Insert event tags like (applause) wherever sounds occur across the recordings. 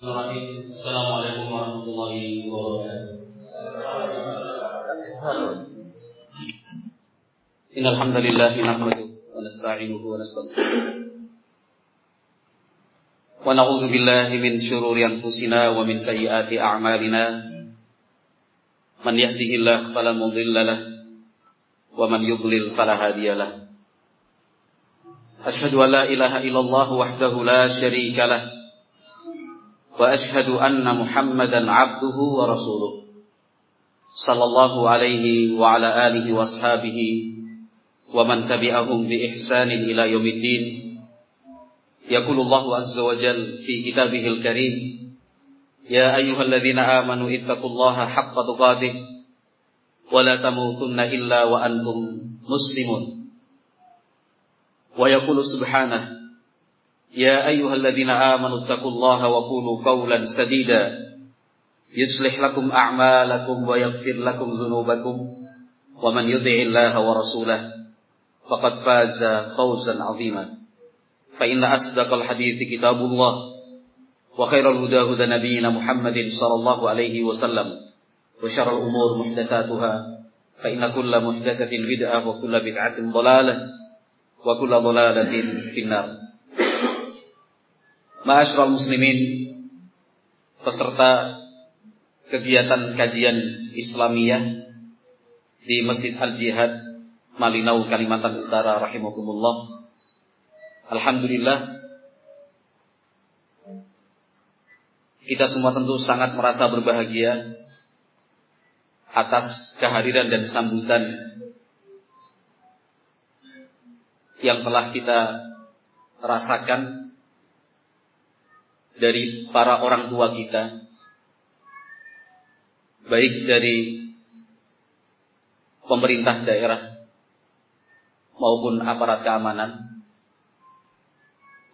Assalamualaikum warahmatullahi wabarakatuh. Innal hamdalillah nahmaduhu wa nasta'inuhu wa nastaghfiruh. Wa wa min sayyiati a'malina. Man yahdihillahu fala wa man yudlil fala hadiya lahu. Ashhadu an la ilaha illallah wahdahu la syarika وأشهد أن محمدا عبده ورسوله صلى الله عليه وعلى آله وأصحابه ومن تبعهم بإحسان إلى يوم الدين. يقول الله عز وجل في كتابه الكريم يا أيها الذين آمنوا اتقوا الله حق تقاته ولا تموتن إلا وأنتم مسلمون. ويقول سبحانه يا أيها الذين آمنوا اتقوا الله وقولوا قولا سديدا. يصلح لكم أعمالكم ويغفر لكم ذنوبكم. ومن يطع الله ورسوله فقد فاز فوزا عظيما. فإن أصدق الحديث كتاب الله وخير الهدى هدى نبينا محمد صلى الله عليه وسلم وشر الأمور محدثاتها. فإن كل محدثة بدعة وكل بدعة ضلالة وكل ضلالة في النار. Ma'asyiral muslimin peserta kegiatan kajian Islamiyah di Masjid Al-Jihad Malinau Kalimantan Utara rahimakumullah. Alhamdulillah kita semua tentu sangat merasa berbahagia atas kehadiran dan sambutan yang telah kita rasakan dari para orang tua kita, baik dari pemerintah daerah maupun aparat keamanan.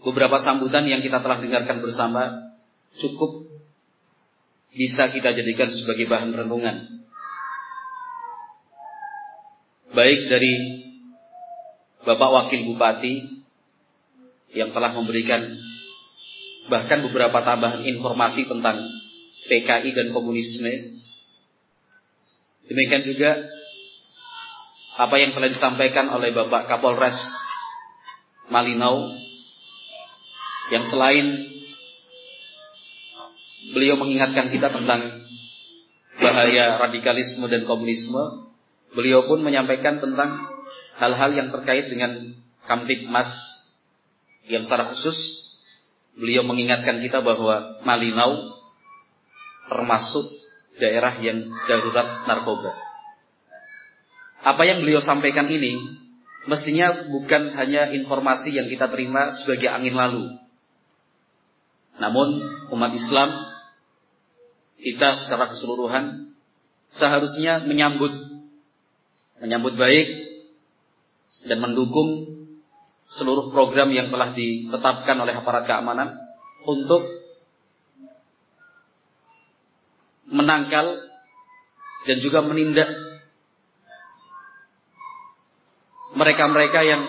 Beberapa sambutan yang kita telah dengarkan bersama cukup bisa kita jadikan sebagai bahan renungan. Baik dari Bapak Wakil Bupati yang telah memberikan bahkan beberapa tambahan informasi tentang PKI dan komunisme. Demikian juga apa yang telah disampaikan oleh Bapak Kapolres Malinau yang selain beliau mengingatkan kita tentang bahaya radikalisme dan komunisme, beliau pun menyampaikan tentang hal-hal yang terkait dengan Kamtipmas yang secara khusus beliau mengingatkan kita bahwa Malinau termasuk daerah yang darurat narkoba. Apa yang beliau sampaikan ini mestinya bukan hanya informasi yang kita terima sebagai angin lalu. Namun umat Islam kita secara keseluruhan seharusnya menyambut menyambut baik dan mendukung seluruh program yang telah ditetapkan oleh aparat keamanan untuk menangkal dan juga menindak mereka-mereka yang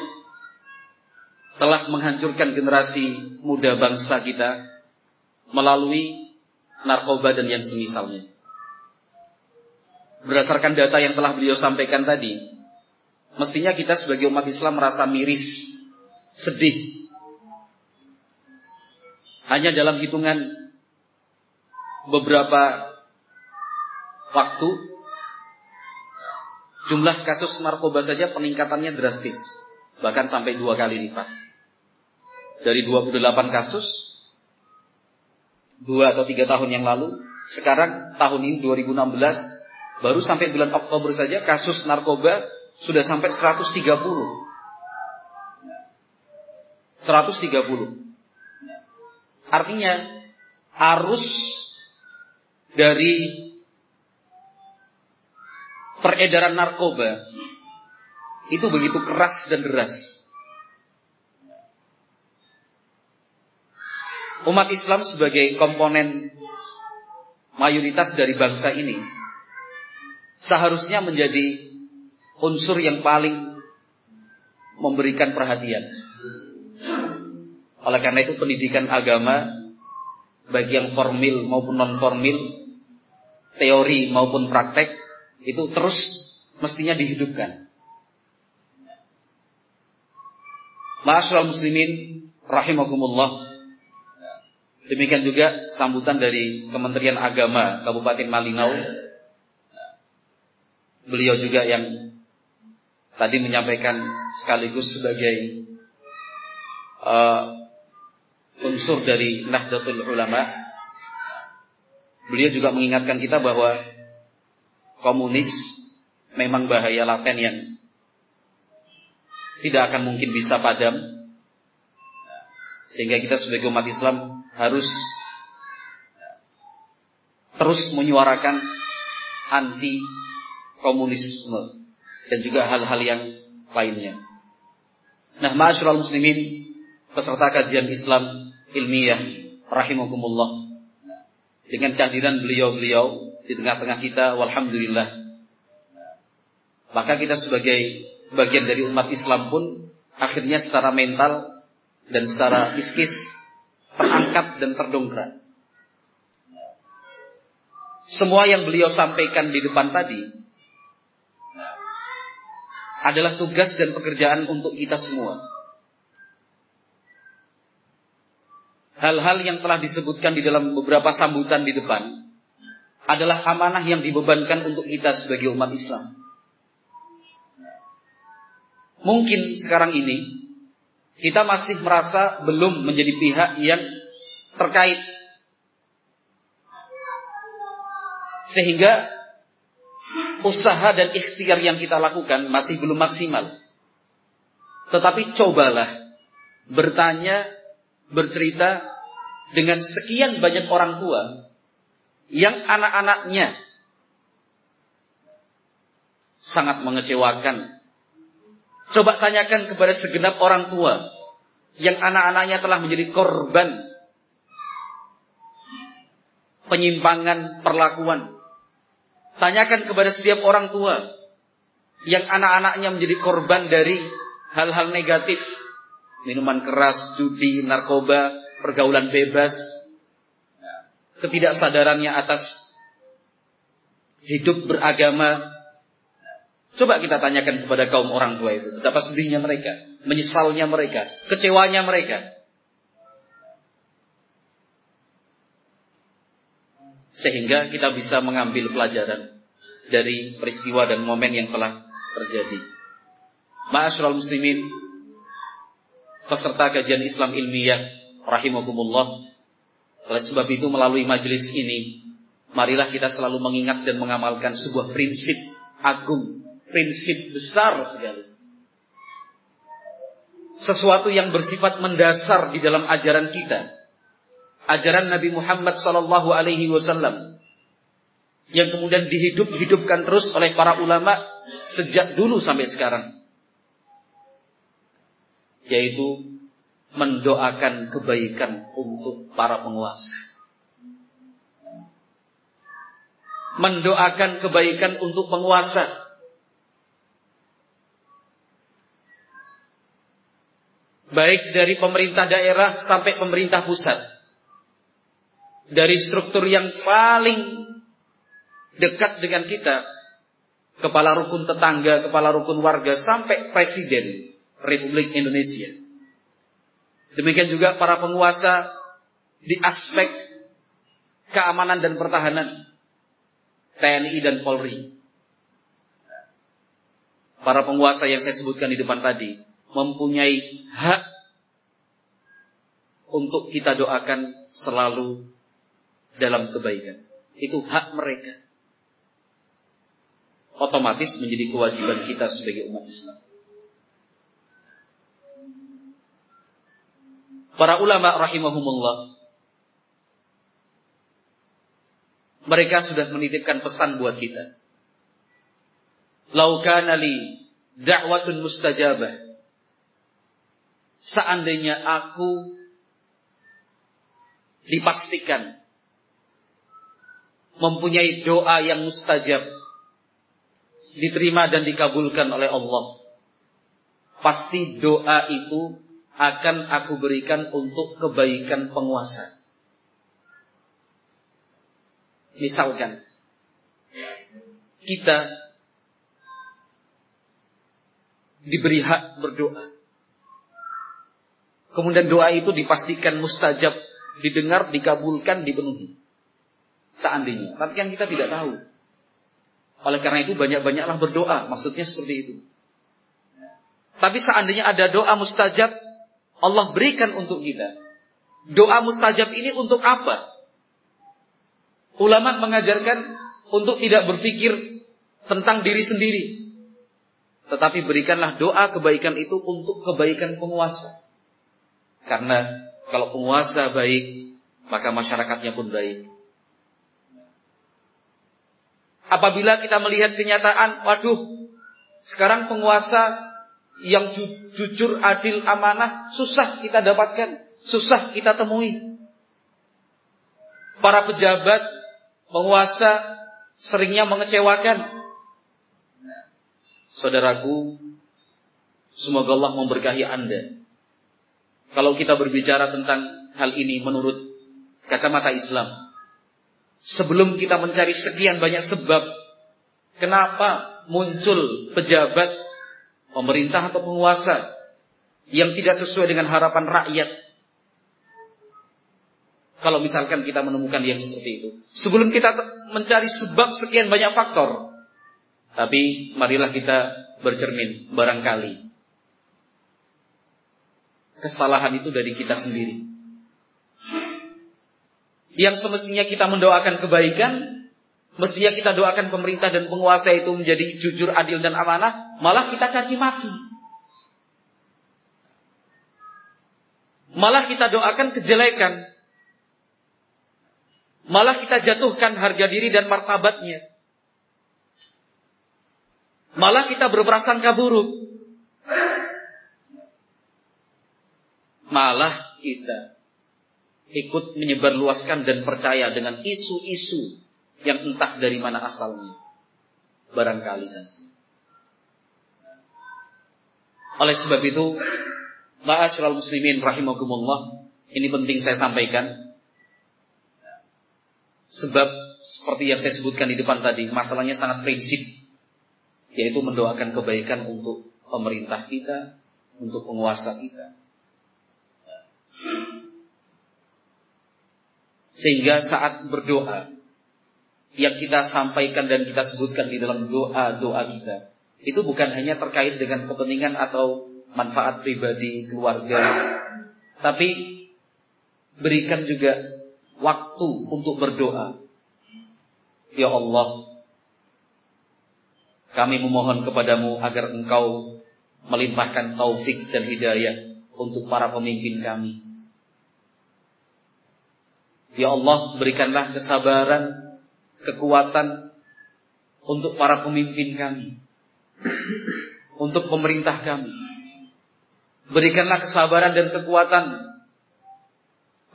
telah menghancurkan generasi muda bangsa kita melalui narkoba dan yang semisalnya. Berdasarkan data yang telah beliau sampaikan tadi, mestinya kita sebagai umat Islam merasa miris sedih. Hanya dalam hitungan beberapa waktu jumlah kasus narkoba saja peningkatannya drastis, bahkan sampai dua kali lipat. Dari 28 kasus dua atau tiga tahun yang lalu, sekarang tahun ini 2016 baru sampai bulan Oktober saja kasus narkoba sudah sampai 130. 130. Artinya arus dari peredaran narkoba itu begitu keras dan deras. Umat Islam sebagai komponen mayoritas dari bangsa ini seharusnya menjadi unsur yang paling memberikan perhatian oleh karena itu pendidikan agama baik yang formil maupun non formil, teori maupun praktek itu terus mestinya dihidupkan. Ma'asyiral muslimin rahimakumullah. Demikian juga sambutan dari Kementerian Agama Kabupaten Malinau. Beliau juga yang tadi menyampaikan sekaligus sebagai uh, unsur dari Nahdlatul Ulama. Beliau juga mengingatkan kita bahwa komunis memang bahaya laten yang tidak akan mungkin bisa padam. Sehingga kita sebagai umat Islam harus terus menyuarakan anti komunisme dan juga hal-hal yang lainnya. Nah, ma'asyiral muslimin, peserta kajian Islam ilmiah rahimakumullah. Dengan kehadiran beliau-beliau di tengah-tengah kita walhamdulillah. Maka kita sebagai bagian dari umat Islam pun akhirnya secara mental dan secara psikis terangkat dan terdongkrak. Semua yang beliau sampaikan di depan tadi adalah tugas dan pekerjaan untuk kita semua hal-hal yang telah disebutkan di dalam beberapa sambutan di depan adalah amanah yang dibebankan untuk kita sebagai umat Islam. Mungkin sekarang ini kita masih merasa belum menjadi pihak yang terkait sehingga usaha dan ikhtiar yang kita lakukan masih belum maksimal. Tetapi cobalah bertanya bercerita dengan sekian banyak orang tua yang anak-anaknya sangat mengecewakan. Coba tanyakan kepada segenap orang tua yang anak-anaknya telah menjadi korban penyimpangan perlakuan. Tanyakan kepada setiap orang tua yang anak-anaknya menjadi korban dari hal-hal negatif minuman keras, judi, narkoba, pergaulan bebas, ketidaksadarannya atas hidup beragama. Coba kita tanyakan kepada kaum orang tua itu, betapa sedihnya mereka, menyesalnya mereka, kecewanya mereka. Sehingga kita bisa mengambil pelajaran dari peristiwa dan momen yang telah terjadi. Ma'asyiral muslimin, peserta kajian Islam ilmiah rahimakumullah. Oleh sebab itu melalui majelis ini marilah kita selalu mengingat dan mengamalkan sebuah prinsip agung, prinsip besar sekali. Sesuatu yang bersifat mendasar di dalam ajaran kita. Ajaran Nabi Muhammad sallallahu alaihi wasallam yang kemudian dihidup-hidupkan terus oleh para ulama sejak dulu sampai sekarang yaitu mendoakan kebaikan untuk para penguasa. Mendoakan kebaikan untuk penguasa. Baik dari pemerintah daerah sampai pemerintah pusat. Dari struktur yang paling dekat dengan kita, kepala rukun tetangga, kepala rukun warga, sampai presiden Republik Indonesia. Demikian juga para penguasa di aspek keamanan dan pertahanan TNI dan Polri. Para penguasa yang saya sebutkan di depan tadi mempunyai hak untuk kita doakan selalu dalam kebaikan. Itu hak mereka. Otomatis menjadi kewajiban kita sebagai umat Islam. Para ulama rahimahumullah mereka sudah menitipkan pesan buat kita. Laukana li da'watun mustajabah. Seandainya aku dipastikan mempunyai doa yang mustajab diterima dan dikabulkan oleh Allah. Pasti doa itu akan aku berikan untuk kebaikan penguasa. Misalkan kita diberi hak berdoa. Kemudian doa itu dipastikan mustajab, didengar, dikabulkan, dipenuhi. Seandainya. Tapi kan kita tidak tahu. Oleh karena itu banyak-banyaklah berdoa. Maksudnya seperti itu. Tapi seandainya ada doa mustajab, Allah berikan untuk kita. Doa mustajab ini untuk apa? Ulama mengajarkan untuk tidak berpikir tentang diri sendiri. Tetapi berikanlah doa kebaikan itu untuk kebaikan penguasa. Karena kalau penguasa baik, maka masyarakatnya pun baik. Apabila kita melihat kenyataan, waduh, sekarang penguasa yang ju jujur, adil, amanah susah kita dapatkan, susah kita temui. Para pejabat, penguasa seringnya mengecewakan. Saudaraku, semoga Allah memberkahi Anda. Kalau kita berbicara tentang hal ini menurut kacamata Islam, Sebelum kita mencari sekian banyak sebab kenapa muncul pejabat, pemerintah atau penguasa yang tidak sesuai dengan harapan rakyat. Kalau misalkan kita menemukan yang seperti itu. Sebelum kita mencari sebab sekian banyak faktor. Tapi marilah kita bercermin barangkali. Kesalahan itu dari kita sendiri yang semestinya kita mendoakan kebaikan, mestinya kita doakan pemerintah dan penguasa itu menjadi jujur, adil dan amanah, malah kita caci maki. Malah kita doakan kejelekan. Malah kita jatuhkan harga diri dan martabatnya. Malah kita berprasangka buruk. Malah kita ikut menyebarluaskan dan percaya dengan isu-isu yang entah dari mana asalnya. Barangkali saja. Oleh sebab itu, ma'asyiral muslimin rahimakumullah, ini penting saya sampaikan. Sebab seperti yang saya sebutkan di depan tadi, masalahnya sangat prinsip, yaitu mendoakan kebaikan untuk pemerintah kita, untuk penguasa kita. Sehingga saat berdoa yang kita sampaikan dan kita sebutkan di dalam doa-doa kita itu bukan hanya terkait dengan kepentingan atau manfaat pribadi keluarga, tapi berikan juga waktu untuk berdoa. Ya Allah, kami memohon kepadamu agar engkau melimpahkan taufik dan hidayah untuk para pemimpin kami. Ya Allah, berikanlah kesabaran, kekuatan untuk para pemimpin kami. Untuk pemerintah kami. Berikanlah kesabaran dan kekuatan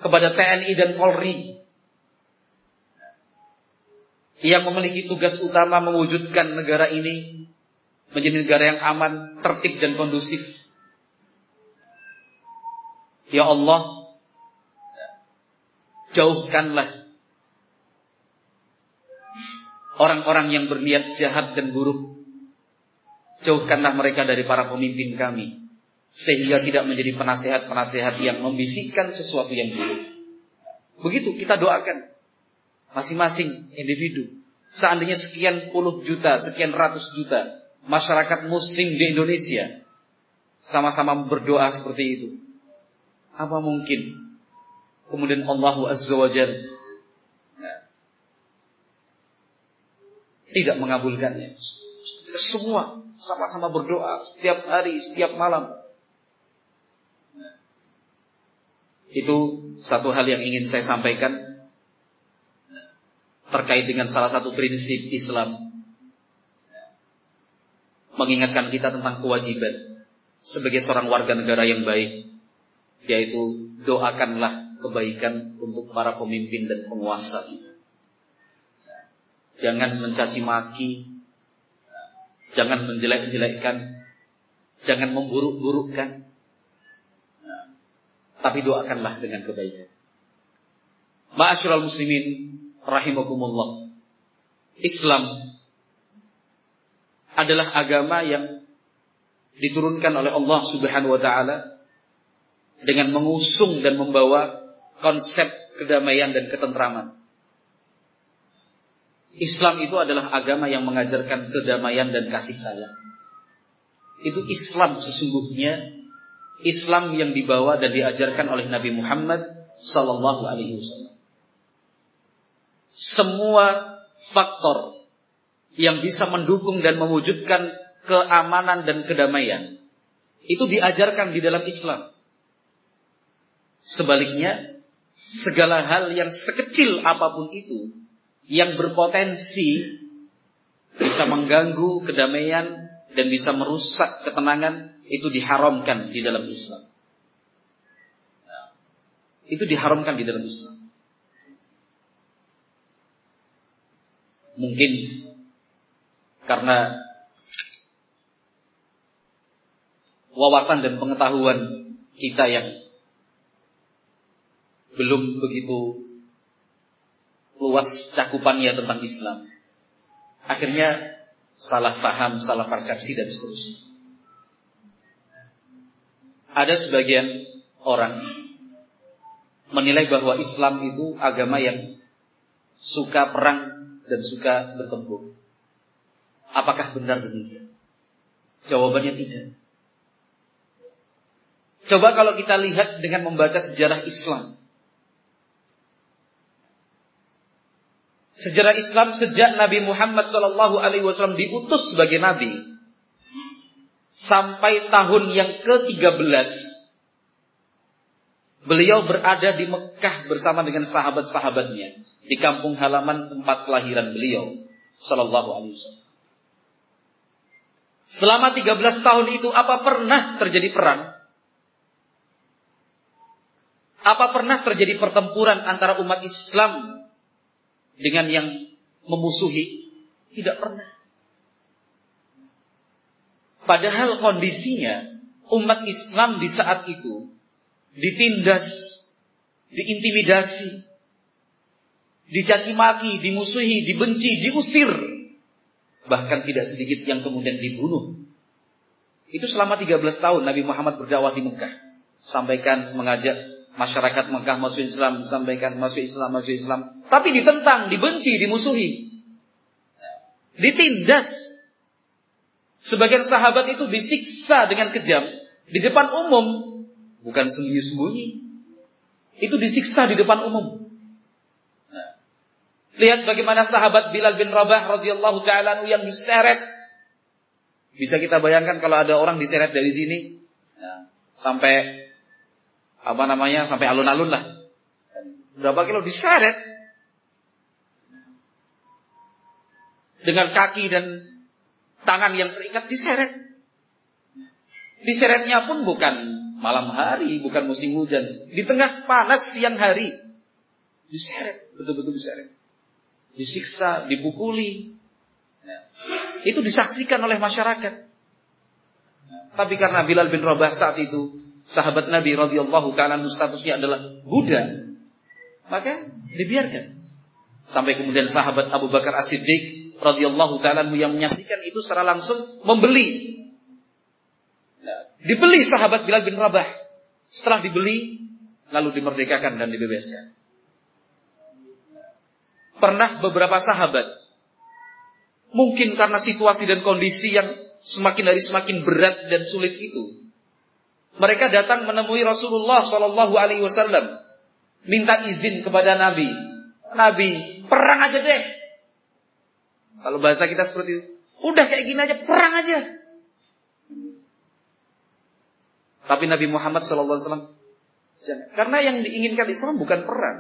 kepada TNI dan Polri yang memiliki tugas utama mewujudkan negara ini menjadi negara yang aman, tertib dan kondusif. Ya Allah, Jauhkanlah orang-orang yang berniat jahat dan buruk. Jauhkanlah mereka dari para pemimpin kami. Sehingga tidak menjadi penasehat-penasehat yang membisikkan sesuatu yang buruk. Begitu kita doakan. Masing-masing individu. Seandainya sekian puluh juta, sekian ratus juta. Masyarakat muslim di Indonesia. Sama-sama berdoa seperti itu. Apa mungkin kemudian Allah Azza wa Jal tidak mengabulkannya. Semua sama-sama berdoa setiap hari, setiap malam. Itu satu hal yang ingin saya sampaikan terkait dengan salah satu prinsip Islam. Mengingatkan kita tentang kewajiban sebagai seorang warga negara yang baik, yaitu doakanlah kebaikan untuk para pemimpin dan penguasa. Jangan mencaci maki, jangan menjelek-jelekkan, jangan memburuk-burukkan. Tapi doakanlah dengan kebaikan. Ma'asyiral muslimin rahimakumullah. Islam adalah agama yang diturunkan oleh Allah Subhanahu wa taala dengan mengusung dan membawa konsep kedamaian dan ketentraman. Islam itu adalah agama yang mengajarkan kedamaian dan kasih sayang. Itu Islam sesungguhnya Islam yang dibawa dan diajarkan oleh Nabi Muhammad sallallahu alaihi wasallam. Semua faktor yang bisa mendukung dan mewujudkan keamanan dan kedamaian itu diajarkan di dalam Islam. Sebaliknya, segala hal yang sekecil apa pun itu yang berpotensi bisa mengganggu kedamaian dan bisa merusak ketenangan itu diharamkan di dalam Islam. Itu diharamkan di dalam Islam. Mungkin karena wawasan dan pengetahuan kita yang belum begitu luas cakupannya tentang Islam. Akhirnya salah paham, salah persepsi dan seterusnya. Ada sebagian orang menilai bahwa Islam itu agama yang suka perang dan suka bertempur. Apakah benar demikian? Jawabannya tidak. Coba kalau kita lihat dengan membaca sejarah Islam. Sejarah Islam sejak Nabi Muhammad Shallallahu Alaihi Wasallam diutus sebagai nabi sampai tahun yang ke-13 beliau berada di Mekah bersama dengan sahabat-sahabatnya di kampung halaman tempat kelahiran beliau Shallallahu Alaihi Wasallam. Selama 13 tahun itu apa pernah terjadi perang? Apa pernah terjadi pertempuran antara umat Islam dengan yang memusuhi? Tidak pernah. Padahal kondisinya umat Islam di saat itu ditindas, diintimidasi, dicaci maki, dimusuhi, dibenci, diusir. Bahkan tidak sedikit yang kemudian dibunuh. Itu selama 13 tahun Nabi Muhammad berdakwah di Mekah. Sampaikan mengajak masyarakat Mekah masuk Islam, sampaikan masuk Islam, masuk Islam. Tapi ditentang, dibenci, dimusuhi. Ditindas. Sebagian sahabat itu disiksa dengan kejam di depan umum, bukan sembunyi-sembunyi. Itu disiksa di depan umum. lihat bagaimana sahabat Bilal bin Rabah radhiyallahu taala yang diseret. Bisa kita bayangkan kalau ada orang diseret dari sini nah, sampai apa namanya sampai alun-alun lah. Berapa kilo diseret dengan kaki dan tangan yang terikat diseret. Diseretnya pun bukan malam hari, bukan musim hujan, di tengah panas siang hari. Diseret, betul-betul diseret. Disiksa, dipukuli. itu disaksikan oleh masyarakat. Tapi karena Bilal bin Rabah saat itu sahabat Nabi radhiyallahu taala statusnya adalah Buddha, maka dibiarkan. Sampai kemudian sahabat Abu Bakar As-Siddiq radhiyallahu taala yang menyaksikan itu secara langsung membeli. Nah, dibeli sahabat Bilal bin Rabah. Setelah dibeli lalu dimerdekakan dan dibebaskan. Pernah beberapa sahabat mungkin karena situasi dan kondisi yang semakin hari semakin berat dan sulit itu mereka datang menemui Rasulullah Shallallahu Alaihi Wasallam, minta izin kepada Nabi. Nabi, perang aja deh. Kalau bahasa kita seperti itu, udah kayak gini aja, perang aja. Tapi Nabi Muhammad Shallallahu Alaihi Wasallam, karena yang diinginkan Islam bukan perang.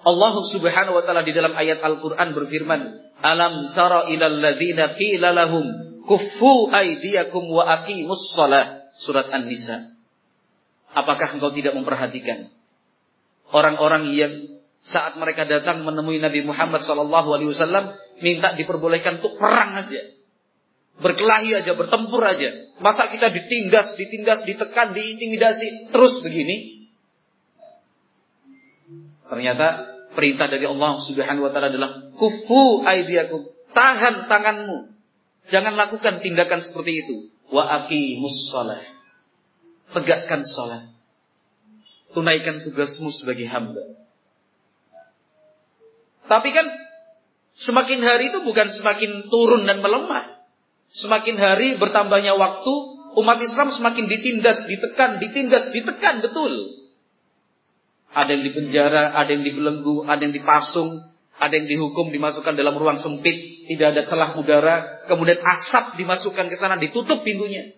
Allah Subhanahu wa taala di dalam ayat Al-Qur'an berfirman, "Alam tara ilal ladzina qila lahum Kufu aidiyakum wa aqimus shalah. Surat An-Nisa. Apakah engkau tidak memperhatikan orang-orang yang saat mereka datang menemui Nabi Muhammad SAW minta diperbolehkan untuk perang aja, berkelahi aja, bertempur aja. Masa kita ditindas, ditindas, ditekan, diintimidasi terus begini? Ternyata perintah dari Allah Subhanahu wa taala adalah kufu aidiakum, tahan tanganmu. Jangan lakukan tindakan seperti itu. Wa aqimus shalah. Tegakkan salat. Tunaikan tugasmu sebagai hamba. Tapi kan semakin hari itu bukan semakin turun dan melemah. Semakin hari bertambahnya waktu, umat Islam semakin ditindas, ditekan, ditindas, ditekan betul. Ada yang dipenjara, ada yang dibelenggu, ada yang dipasung, ada yang dihukum dimasukkan dalam ruang sempit, tidak ada celah udara, kemudian asap dimasukkan ke sana, ditutup pintunya.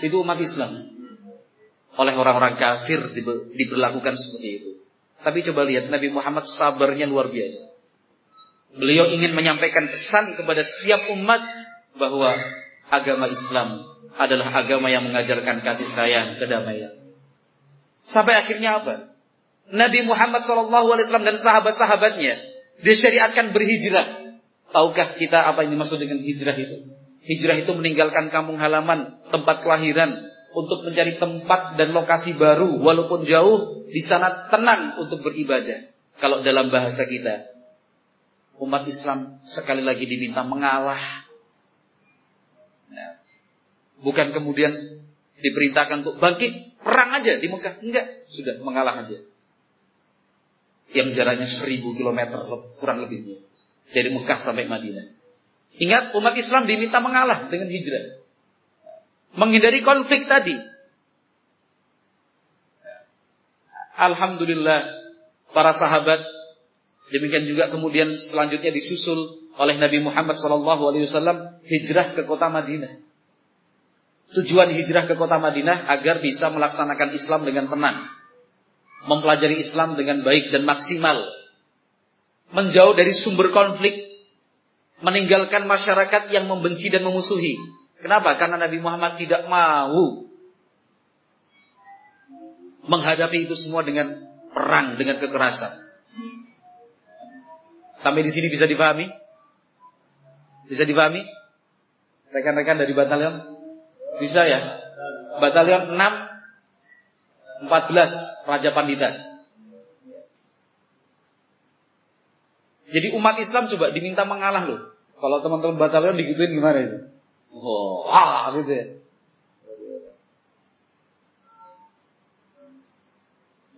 Itu umat Islam. Oleh orang-orang kafir diberlakukan seperti itu. Tapi coba lihat Nabi Muhammad sabarnya luar biasa. Beliau ingin menyampaikan pesan kepada setiap umat bahwa agama Islam adalah agama yang mengajarkan kasih sayang, kedamaian. Sampai akhirnya apa? Nabi Muhammad SAW dan sahabat-sahabatnya disyariatkan berhijrah. Tahukah kita apa yang dimaksud dengan hijrah itu? Hijrah itu meninggalkan kampung halaman, tempat kelahiran, untuk mencari tempat dan lokasi baru, walaupun jauh, di sana tenang untuk beribadah. Kalau dalam bahasa kita, umat Islam sekali lagi diminta mengalah. Nah, bukan kemudian diperintahkan untuk bangkit, perang aja di Mekah. Enggak, sudah mengalah aja. Yang jaraknya seribu kilometer kurang lebihnya. Dari Mekah sampai Madinah. Ingat umat Islam diminta mengalah dengan hijrah. Menghindari konflik tadi. Alhamdulillah para sahabat demikian juga kemudian selanjutnya disusul oleh Nabi Muhammad SAW hijrah ke kota Madinah. Tujuan hijrah ke kota Madinah agar bisa melaksanakan Islam dengan tenang, mempelajari Islam dengan baik dan maksimal, menjauh dari sumber konflik meninggalkan masyarakat yang membenci dan memusuhi. Kenapa? Karena Nabi Muhammad tidak mau menghadapi itu semua dengan perang, dengan kekerasan. Sampai di sini bisa dipahami? Bisa dipahami? Rekan-rekan dari batalion? Bisa ya? Batalion 6 14 Raja Pandita. Jadi umat Islam coba diminta mengalah loh. Kalau teman-teman batalion digituin gimana itu? Oh, ah gitu ya.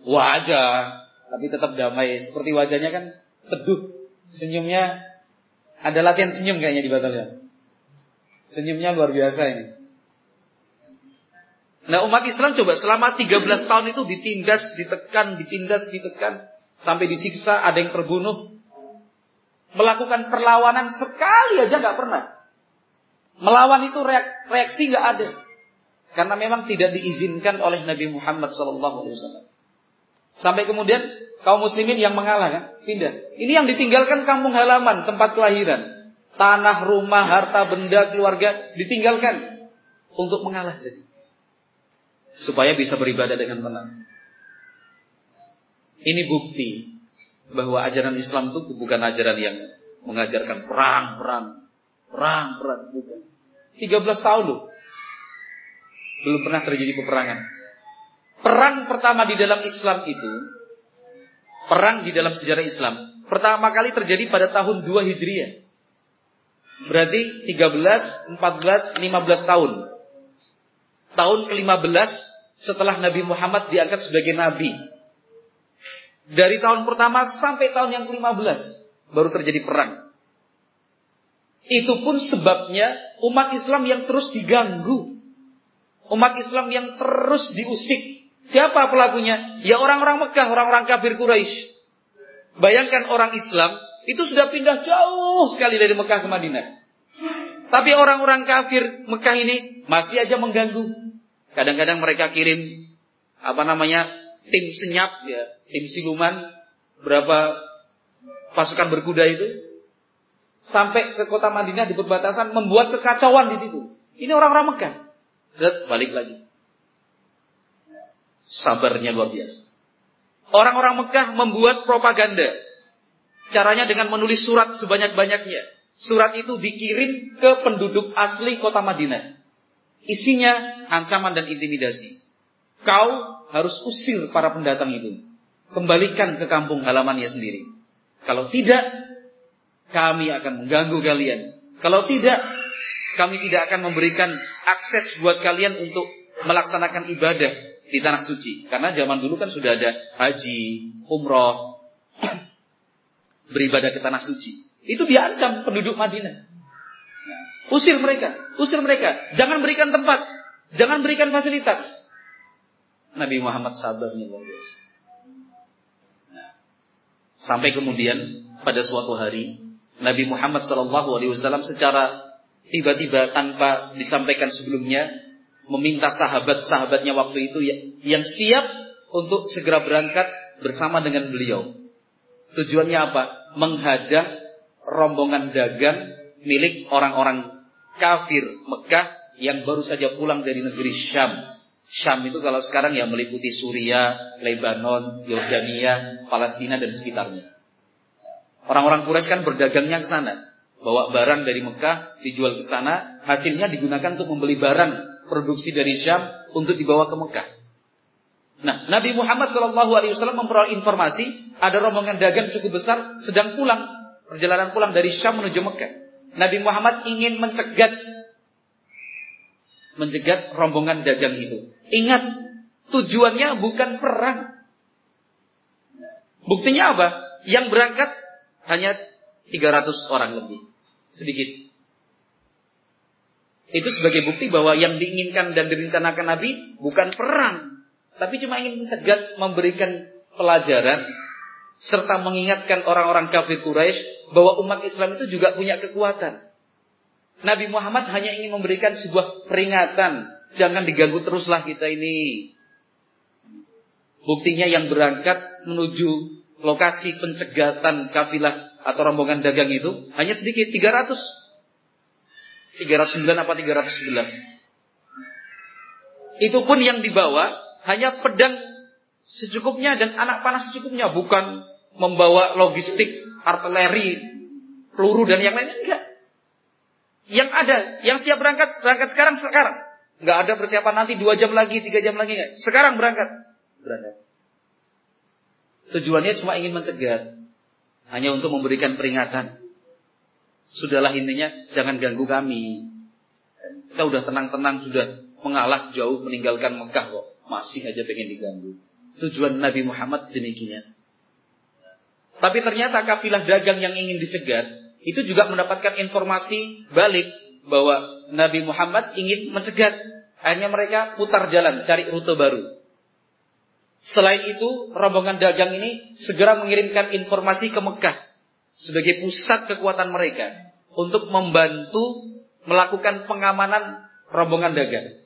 Wajah, tapi tetap damai. Seperti wajahnya kan teduh, senyumnya ada latihan senyum kayaknya di batalion. Senyumnya luar biasa ini. Nah umat Islam coba selama 13 tahun itu ditindas, ditekan, ditindas, ditekan. Sampai disiksa, ada yang terbunuh melakukan perlawanan sekali aja nggak pernah. Melawan itu reaksi nggak ada. Karena memang tidak diizinkan oleh Nabi Muhammad SAW. Sampai kemudian kaum muslimin yang mengalah kan, pindah. Ini yang ditinggalkan kampung halaman, tempat kelahiran. Tanah, rumah, harta, benda, keluarga ditinggalkan untuk mengalah jadi. Supaya bisa beribadah dengan tenang. Ini bukti bahwa ajaran Islam itu bukan ajaran yang mengajarkan perang, perang, perang, perang, bukan. 13 tahun loh. Belum pernah terjadi peperangan. Perang pertama di dalam Islam itu, perang di dalam sejarah Islam, pertama kali terjadi pada tahun 2 Hijriah. Berarti 13, 14, 15 tahun. Tahun ke-15 setelah Nabi Muhammad diangkat sebagai nabi dari tahun pertama sampai tahun yang ke-15 baru terjadi perang. Itu pun sebabnya umat Islam yang terus diganggu. Umat Islam yang terus diusik. Siapa pelakunya? Ya orang-orang Mekah, orang-orang kafir Quraisy. Bayangkan orang Islam itu sudah pindah jauh sekali dari Mekah ke Madinah. Tapi orang-orang kafir Mekah ini masih aja mengganggu. Kadang-kadang mereka kirim apa namanya tim senyap ya, tim siluman berapa pasukan berkuda itu sampai ke kota Madinah di perbatasan membuat kekacauan di situ. Ini orang-orang Mekah. Zat balik lagi. Sabarnya luar biasa. Orang-orang Mekah membuat propaganda. Caranya dengan menulis surat sebanyak-banyaknya. Surat itu dikirim ke penduduk asli kota Madinah. Isinya ancaman dan intimidasi. Kau harus usir para pendatang itu. kembalikan ke kampung halamannya sendiri. Kalau tidak, kami akan mengganggu kalian. Kalau tidak, kami tidak akan memberikan akses buat kalian untuk melaksanakan ibadah di tanah suci. Karena zaman dulu kan sudah ada haji, umroh, (clears throat) beribadah ke tanah suci. Itu diancam penduduk Madinah. Usir mereka, usir mereka. Jangan berikan tempat, jangan berikan fasilitas. Nabi Muhammad sabar nih luar biasa. Nah, sampai kemudian pada suatu hari Nabi Muhammad SAW secara tiba-tiba tanpa disampaikan sebelumnya meminta sahabat-sahabatnya waktu itu yang siap untuk segera berangkat bersama dengan beliau. Tujuannya apa? Menghadang rombongan dagang milik orang-orang kafir Mekah yang baru saja pulang dari negeri Syam. Syam itu kalau sekarang ya meliputi Suria, Lebanon, Yordania, Palestina dan sekitarnya. Orang-orang Quraisy kan berdagangnya ke sana, bawa barang dari Mekah dijual ke sana, hasilnya digunakan untuk membeli barang produksi dari Syam untuk dibawa ke Mekah. Nah, Nabi Muhammad SAW memperoleh informasi ada rombongan dagang cukup besar sedang pulang perjalanan pulang dari Syam menuju Mekah. Nabi Muhammad ingin mencegat mencegat rombongan dagang itu. Ingat, tujuannya bukan perang. Buktinya apa? Yang berangkat hanya 300 orang lebih. Sedikit. Itu sebagai bukti bahwa yang diinginkan dan direncanakan Nabi bukan perang. Tapi cuma ingin mencegat, memberikan pelajaran serta mengingatkan orang-orang kafir Quraisy bahwa umat Islam itu juga punya kekuatan. Nabi Muhammad hanya ingin memberikan sebuah peringatan, jangan diganggu teruslah kita ini. Buktinya yang berangkat menuju lokasi pencegatan kafilah atau rombongan dagang itu hanya sedikit 300. 309 apa 311. Itu pun yang dibawa hanya pedang secukupnya dan anak panas secukupnya, bukan membawa logistik, artileri, peluru dan yang lainnya enggak. Yang ada, yang siap berangkat, berangkat sekarang sekarang. Enggak ada persiapan nanti dua jam lagi, tiga jam lagi enggak. Sekarang berangkat. Berangkat. Tujuannya cuma ingin mencegah. Hanya untuk memberikan peringatan. Sudahlah intinya, jangan ganggu kami. Kita udah tenang-tenang, sudah mengalah jauh meninggalkan Mekah kok. Masih aja pengen diganggu. Tujuan Nabi Muhammad demikian. Tapi ternyata kafilah dagang yang ingin dicegat itu juga mendapatkan informasi balik bahwa Nabi Muhammad ingin mencegat. Akhirnya mereka putar jalan cari rute baru. Selain itu, rombongan dagang ini segera mengirimkan informasi ke Mekah sebagai pusat kekuatan mereka untuk membantu melakukan pengamanan rombongan dagang.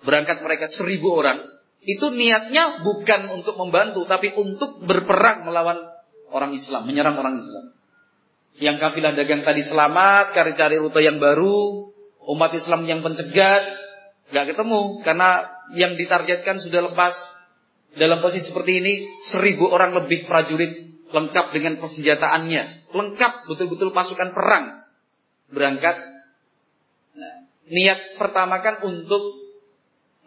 Berangkat mereka seribu orang itu niatnya bukan untuk membantu, tapi untuk berperang melawan orang Islam, menyerang orang Islam. Yang kafilah dagang tadi selamat, cari-cari rute yang baru, umat Islam yang pencegat, nggak ketemu karena yang ditargetkan sudah lepas. Dalam posisi seperti ini, seribu orang lebih prajurit lengkap dengan persenjataannya, lengkap betul-betul pasukan perang berangkat. Nah, niat pertama kan untuk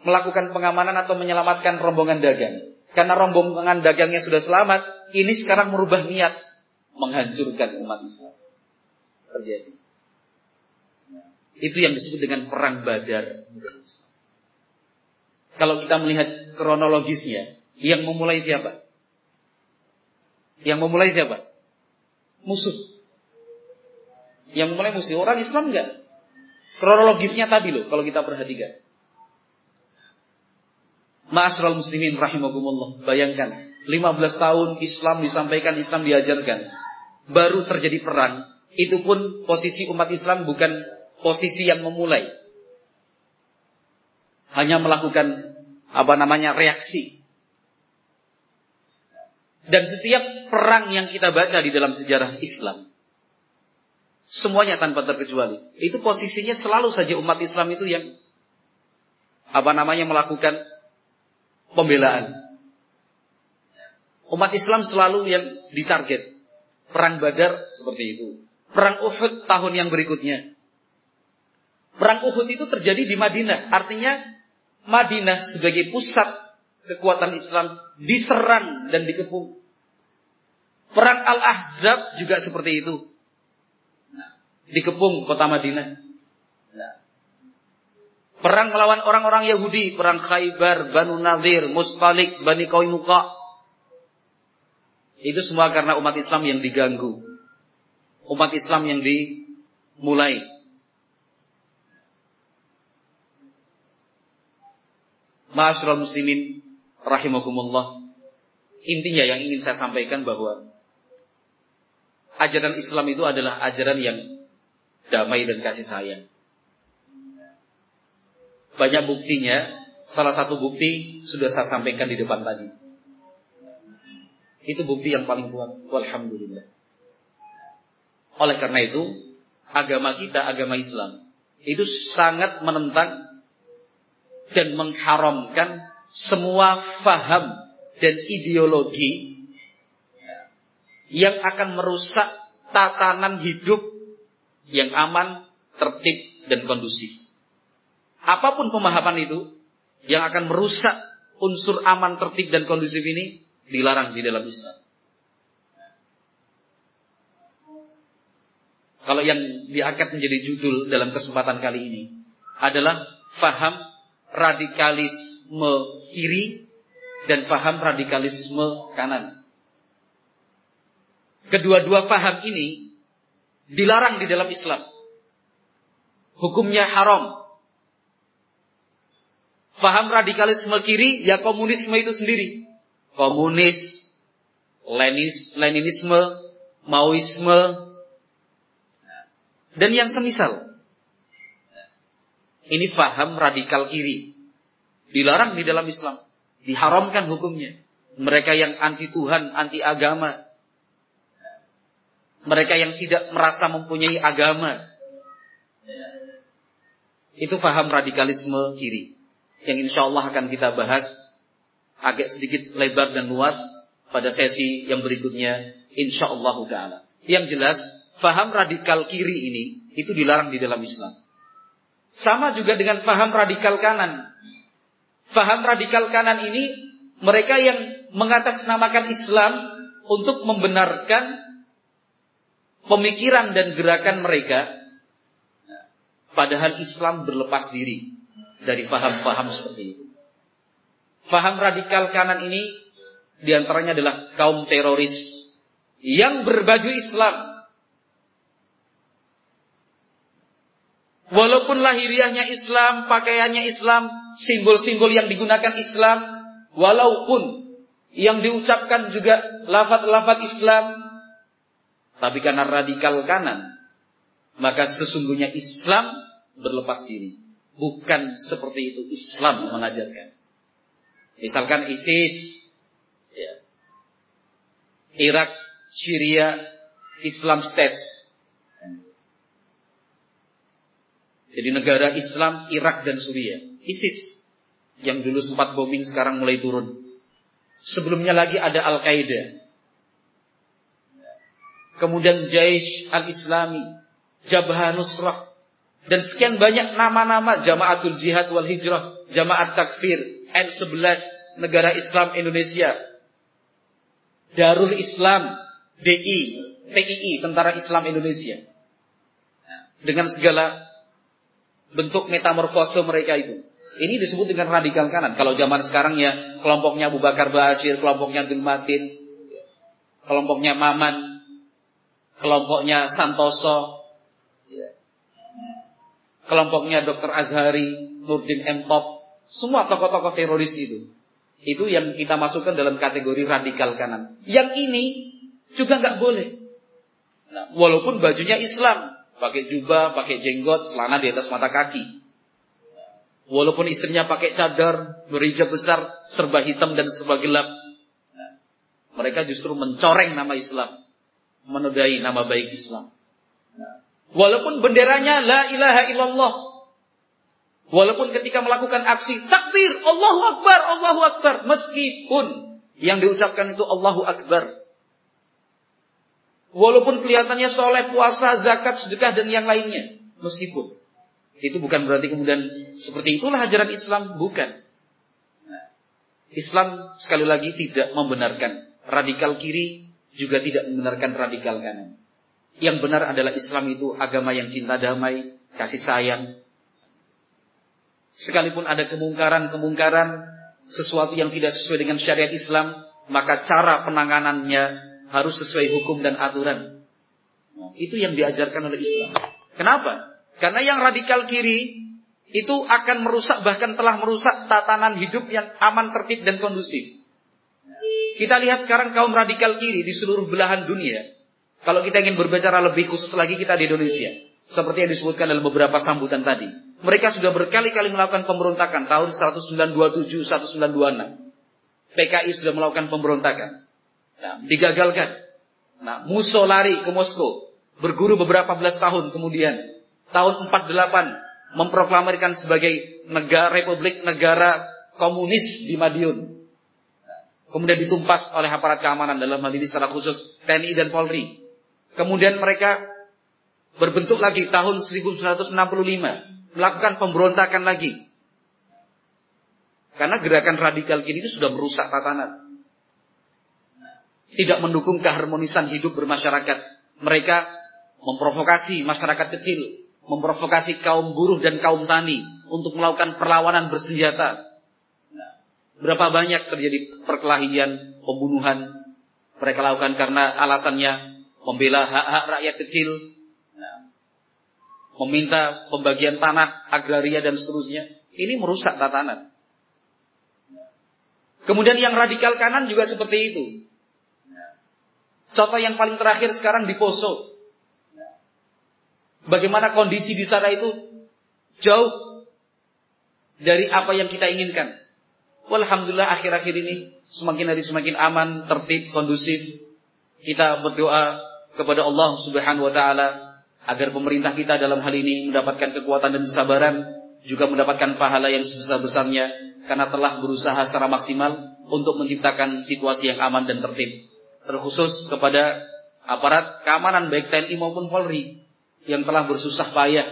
melakukan pengamanan atau menyelamatkan rombongan dagang. Karena rombongan dagangnya sudah selamat, ini sekarang merubah niat menghancurkan umat Islam. Terjadi. itu yang disebut dengan perang Badar. Kalau kita melihat kronologisnya, yang memulai siapa? Yang memulai siapa? Musuh. Yang memulai musuh orang Islam enggak? Kronologisnya tadi loh, kalau kita perhatikan. Ma'asral muslimin rahimakumullah. Bayangkan, 15 tahun Islam disampaikan, Islam diajarkan. Baru terjadi perang. Itu pun posisi umat Islam bukan posisi yang memulai. Hanya melakukan apa namanya reaksi. Dan setiap perang yang kita baca di dalam sejarah Islam. Semuanya tanpa terkecuali. Itu posisinya selalu saja umat Islam itu yang apa namanya melakukan pembelaan. Umat Islam selalu yang ditarget. Perang Badar seperti itu. Perang Uhud tahun yang berikutnya. Perang Uhud itu terjadi di Madinah. Artinya Madinah sebagai pusat kekuatan Islam diserang dan dikepung. Perang Al-Ahzab juga seperti itu. Nah, dikepung kota Madinah. Perang melawan orang-orang Yahudi, perang Khaybar, Banu Nadir, Mustalik, Bani Qainuqa. Itu semua karena umat Islam yang diganggu. Umat Islam yang dimulai. Ma'asyiral muslimin rahimakumullah. Intinya yang ingin saya sampaikan bahwa ajaran Islam itu adalah ajaran yang damai dan kasih sayang. Banyak buktinya, salah satu bukti sudah saya sampaikan di depan tadi. Itu bukti yang paling kuat. Alhamdulillah. Oleh karena itu, agama kita, agama Islam, itu sangat menentang dan mengharamkan semua faham dan ideologi yang akan merusak tatanan hidup yang aman, tertib, dan kondusif. Apa pun pemahaman itu yang akan merusak unsur aman, tertib, dan kondusif ini dilarang di dalam Islam. Kalau yang diangkat menjadi judul dalam kesempatan kali ini adalah faham radikalisme kiri dan faham radikalisme kanan. Kedua-dua faham ini dilarang di dalam Islam. Hukumnya haram. Faham radikalisme kiri ya komunisme itu sendiri komunis, Lenis, Leninisme, Maoisme, dan yang semisal. Ini faham radikal kiri. Dilarang di dalam Islam. Diharamkan hukumnya. Mereka yang anti Tuhan, anti agama. Mereka yang tidak merasa mempunyai agama. Itu faham radikalisme kiri. Yang insya Allah akan kita bahas agak sedikit lebar dan luas pada sesi yang berikutnya insyaallah taala. Yang jelas, faham radikal kiri ini itu dilarang di dalam Islam. Sama juga dengan faham radikal kanan. Faham radikal kanan ini mereka yang mengatasnamakan Islam untuk membenarkan pemikiran dan gerakan mereka padahal Islam berlepas diri dari faham-faham seperti itu. Faham radikal kanan ini di antaranya adalah kaum teroris yang berbaju Islam. Walaupun lahiriahnya Islam, pakaiannya Islam, simbol-simbol yang digunakan Islam, walaupun yang diucapkan juga lafat-lafat Islam, tapi karena radikal kanan, maka sesungguhnya Islam berlepas diri. Bukan seperti itu Islam mengajarkan. Misalkan ISIS, ya. Irak, Syria, Islam States. Jadi negara Islam Irak dan Suriah. ISIS yang dulu sempat bombing sekarang mulai turun. Sebelumnya lagi ada Al-Qaeda. Kemudian Jaish Al-Islami, Jabha Nusrah, dan sekian banyak nama-nama Jamaatul Jihad wal Hijrah, Jamaat Takfir, N11 Negara Islam Indonesia. Darul Islam DI, TII, Tentara Islam Indonesia. Dengan segala bentuk metamorfose mereka itu. Ini disebut dengan radikal kanan. Kalau zaman sekarang ya kelompoknya Abu Bakar Bashir, kelompoknya Abdul Matin, kelompoknya Maman, kelompoknya Santoso, kelompoknya Dr. Azhari, Nurdin M. Top, semua tokoh-tokoh teroris itu. Itu yang kita masukkan dalam kategori radikal kanan. Yang ini juga nggak boleh. Nah, walaupun bajunya Islam, pakai jubah, pakai jenggot, celana di atas mata kaki. Walaupun istrinya pakai cadar, berhijab besar, serba hitam dan serba gelap. Nah, mereka justru mencoreng nama Islam. Menodai nama baik Islam. Walaupun benderanya la ilaha illallah. Walaupun ketika melakukan aksi takbir, Allahu Akbar, Allahu Akbar. Meskipun yang diucapkan itu Allahu Akbar. Walaupun kelihatannya soleh, puasa, zakat, sedekah, dan yang lainnya. Meskipun. Itu bukan berarti kemudian seperti itulah ajaran Islam. Bukan. Islam sekali lagi tidak membenarkan radikal kiri juga tidak membenarkan radikal kanan. Yang benar adalah Islam itu agama yang cinta damai, kasih sayang. Sekalipun ada kemungkaran-kemungkaran, sesuatu yang tidak sesuai dengan syariat Islam, maka cara penanganannya harus sesuai hukum dan aturan. Itu yang diajarkan oleh Islam. Kenapa? Karena yang radikal kiri itu akan merusak bahkan telah merusak tatanan hidup yang aman, tertib dan kondusif. Kita lihat sekarang kaum radikal kiri di seluruh belahan dunia. Kalau kita ingin berbicara lebih khusus lagi kita di Indonesia. Seperti yang disebutkan dalam beberapa sambutan tadi. Mereka sudah berkali-kali melakukan pemberontakan tahun 1927, 1926. PKI sudah melakukan pemberontakan. Nah, digagalkan. Nah, Musso lari ke Moskow. Berguru beberapa belas tahun kemudian. Tahun 48 memproklamirkan sebagai negara republik negara komunis di Madiun. Kemudian ditumpas oleh aparat keamanan dalam hal ini secara khusus TNI dan Polri. Kemudian mereka berbentuk lagi tahun 1965 melakukan pemberontakan lagi. Karena gerakan radikal kini itu sudah merusak tatanan. Tidak mendukung keharmonisan hidup bermasyarakat. Mereka memprovokasi masyarakat kecil, memprovokasi kaum buruh dan kaum tani untuk melakukan perlawanan bersenjata. Berapa banyak terjadi perkelahian, pembunuhan mereka lakukan karena alasannya membela hak-hak rakyat kecil, meminta pembagian tanah agraria dan seterusnya. Ini merusak tatanan. Kemudian yang radikal kanan juga seperti itu. Contoh yang paling terakhir sekarang di Poso. Bagaimana kondisi di sana itu jauh dari apa yang kita inginkan. Alhamdulillah akhir-akhir ini semakin hari semakin aman, tertib, kondusif. Kita berdoa kepada Allah Subhanahu wa taala agar pemerintah kita dalam hal ini mendapatkan kekuatan dan kesabaran, juga mendapatkan pahala yang sebesar-besarnya karena telah berusaha secara maksimal untuk menciptakan situasi yang aman dan tertib. Terkhusus kepada aparat keamanan baik TNI maupun Polri yang telah bersusah payah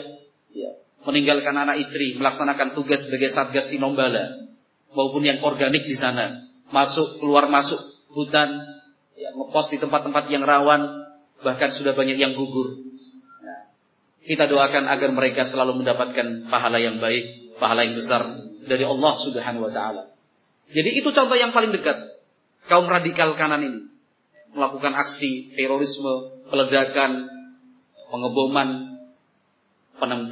ya, meninggalkan anak istri melaksanakan tugas sebagai satgas tinombala maupun yang organik di sana masuk keluar masuk hutan ya, ngepost di tempat-tempat yang rawan bahkan sudah banyak yang gugur. Nah, kita doakan agar mereka selalu mendapatkan pahala yang baik, pahala yang besar dari Allah Subhanahu wa taala. Jadi itu contoh yang paling dekat kaum radikal kanan ini melakukan aksi terorisme, peledakan, pengeboman,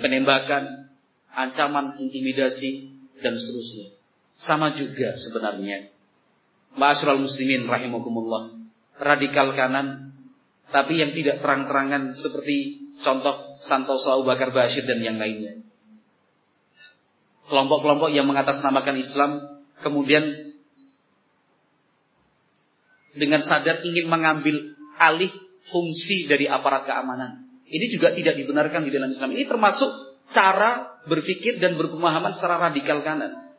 penembakan, ancaman, intimidasi dan seterusnya. Sama juga sebenarnya. Ma'asyiral muslimin rahimakumullah. Radikal kanan tapi yang tidak terang-terangan seperti contoh Santoso Abu Bakar Bashir dan yang lainnya kelompok-kelompok yang mengatasnamakan Islam kemudian dengan sadar ingin mengambil alih fungsi dari aparat keamanan. Ini juga tidak dibenarkan di dalam Islam. Ini termasuk cara berpikir dan berpemahaman secara radikal kanan.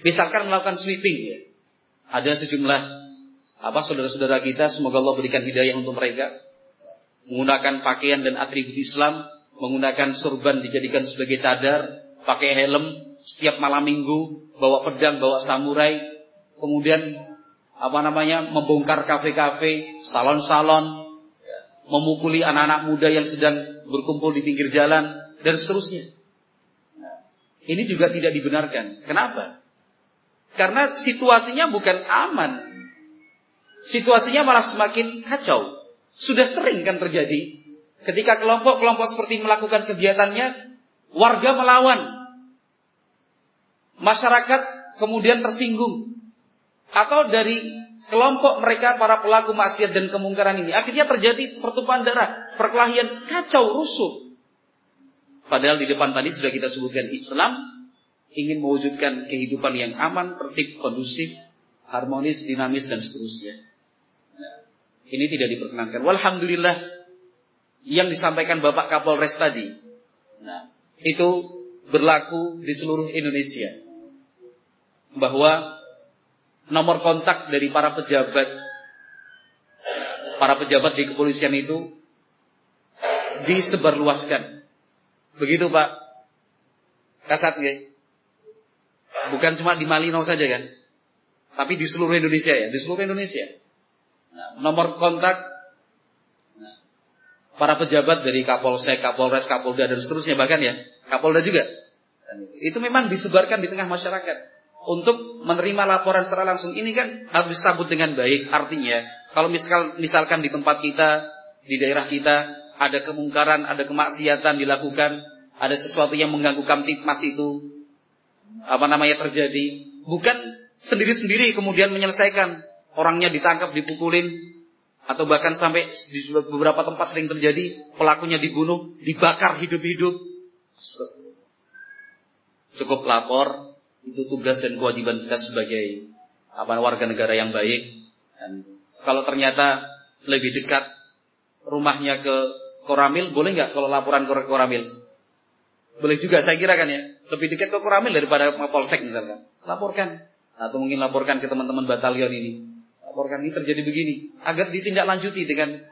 Misalkan melakukan sweeping ya. Ada sejumlah apa saudara-saudara kita semoga Allah berikan hidayah untuk mereka menggunakan pakaian dan atribut Islam, menggunakan surban dijadikan sebagai cadar, pakai helm setiap malam minggu, bawa pedang, bawa samurai, kemudian apa namanya membongkar kafe-kafe, salon-salon, memukuli anak-anak muda yang sedang berkumpul di pinggir jalan dan seterusnya. Ini juga tidak dibenarkan. Kenapa? Karena situasinya bukan aman. Situasinya malah semakin kacau. Sudah sering kan terjadi. Ketika kelompok-kelompok seperti melakukan kegiatannya, Warga melawan. Masyarakat kemudian tersinggung. Atau dari kelompok mereka para pelaku maksiat dan kemungkaran ini. Akhirnya terjadi pertumpahan darah, perkelahian, kacau, rusuh. Padahal di depan tadi sudah kita sebutkan Islam ingin mewujudkan kehidupan yang aman, tertib, kondusif, harmonis, dinamis dan seterusnya. Ini tidak diperkenankan. Walhamdulillah yang disampaikan Bapak Kapolres tadi. Nah, itu berlaku di seluruh Indonesia. Bahwa nomor kontak dari para pejabat para pejabat di kepolisian itu disebarluaskan. Begitu Pak Kasat ya? Bukan cuma di Malino saja kan. Tapi di seluruh Indonesia ya, di seluruh Indonesia. Nomor kontak nah, para pejabat dari Kapolsek, Kapolres, Kapolda dan seterusnya bahkan ya, Kapolda juga. itu memang disebarkan di tengah masyarakat untuk menerima laporan secara langsung. Ini kan harus disambut dengan baik. Artinya, kalau misal, misalkan di tempat kita, di daerah kita, ada kemungkaran, ada kemaksiatan dilakukan, ada sesuatu yang mengganggu kamtipmas itu, apa namanya terjadi, bukan sendiri-sendiri kemudian menyelesaikan. Orangnya ditangkap, dipukulin, atau bahkan sampai di beberapa tempat sering terjadi pelakunya dibunuh, dibakar hidup-hidup. Cukup lapor, itu tugas dan kewajiban kita sebagai apa warga negara yang baik. Dan kalau ternyata lebih dekat rumahnya ke Koramil, boleh nggak kalau laporan ke Koramil? Boleh juga saya kira kan ya. Lebih dekat ke Koramil daripada Polsek misalkan. Laporkan atau mungkin laporkan ke teman-teman batalion ini. Laporkan ini terjadi begini agar ditindaklanjuti dengan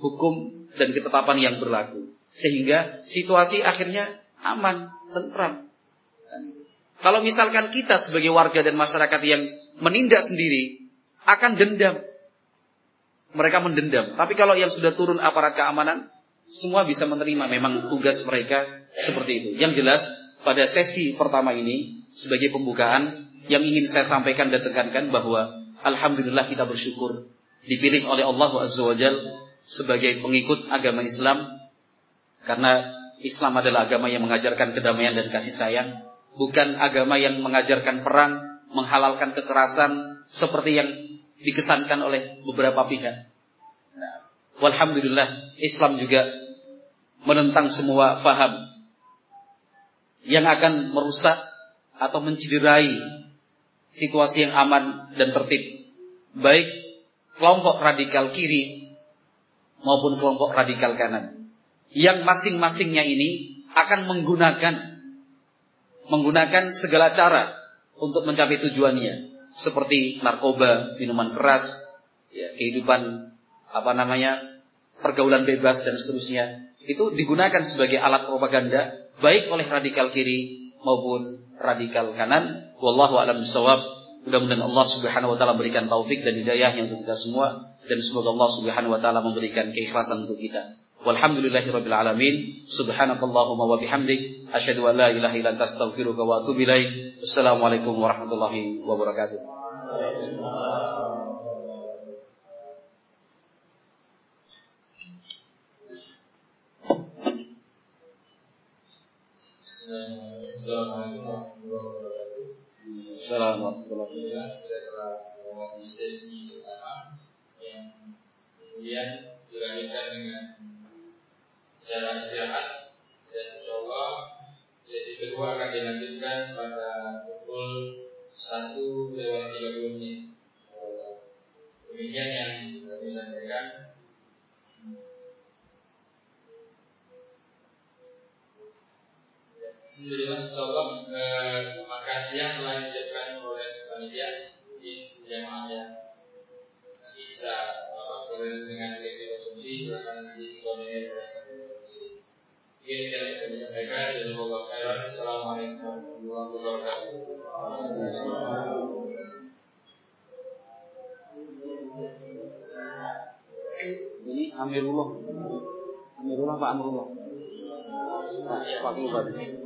hukum dan ketetapan yang berlaku sehingga situasi akhirnya aman, tentram. Kalau misalkan kita sebagai warga dan masyarakat yang menindak sendiri akan dendam. Mereka mendendam. Tapi kalau yang sudah turun aparat keamanan, semua bisa menerima memang tugas mereka seperti itu. Yang jelas pada sesi pertama ini sebagai pembukaan yang ingin saya sampaikan dan tekankan bahwa alhamdulillah kita bersyukur dipilih oleh Allah Azza wa sebagai pengikut agama Islam karena Islam adalah agama yang mengajarkan kedamaian dan kasih sayang, bukan agama yang mengajarkan perang, menghalalkan kekerasan seperti yang dikesankan oleh beberapa pihak. Walhamdulillah Islam juga menentang semua faham yang akan merusak atau menciderai situasi yang aman dan tertib. Baik kelompok radikal kiri maupun kelompok radikal kanan. Yang masing-masingnya ini akan menggunakan menggunakan segala cara untuk mencapai tujuannya seperti narkoba, minuman keras, ya, kehidupan apa namanya pergaulan bebas dan seterusnya itu digunakan sebagai alat propaganda baik oleh radikal kiri maupun radikal kanan. Wallahu a'lam. Mudah-mudahan Allah Subhanahu wa taala memberikan taufik dan hidayah yang untuk kita semua dan semoga Allah Subhanahu wa taala memberikan keikhlasan untuk kita. Walhamdulillahirabbil alamin. Subhanakallahumma wa bihamdik asyhadu an la ilaha illa anta astaghfiruka wa atubu ilaik. Assalamualaikum warahmatullahi wabarakatuh. Assalamualaikum warahmatullahi wabarakatuh. Dengan cara istirahat dan insya Allah sesi kedua akan dilanjutkan pada pukul satu lewat tiga puluh menit. Demikian yang kami sampaikan. Alhamdulillah Allah eh, makan siang telah disiapkan oleh panitia di jamaah yang nanti bisa Bapak boleh dengan sesi konsumsi silakan nanti koordinir. Ini yang kami sampaikan. Jazakallah khairan. Assalamualaikum warahmatullahi wabarakatuh. Ini Amirullah. Amirullah Pak Amirullah. Pak Pak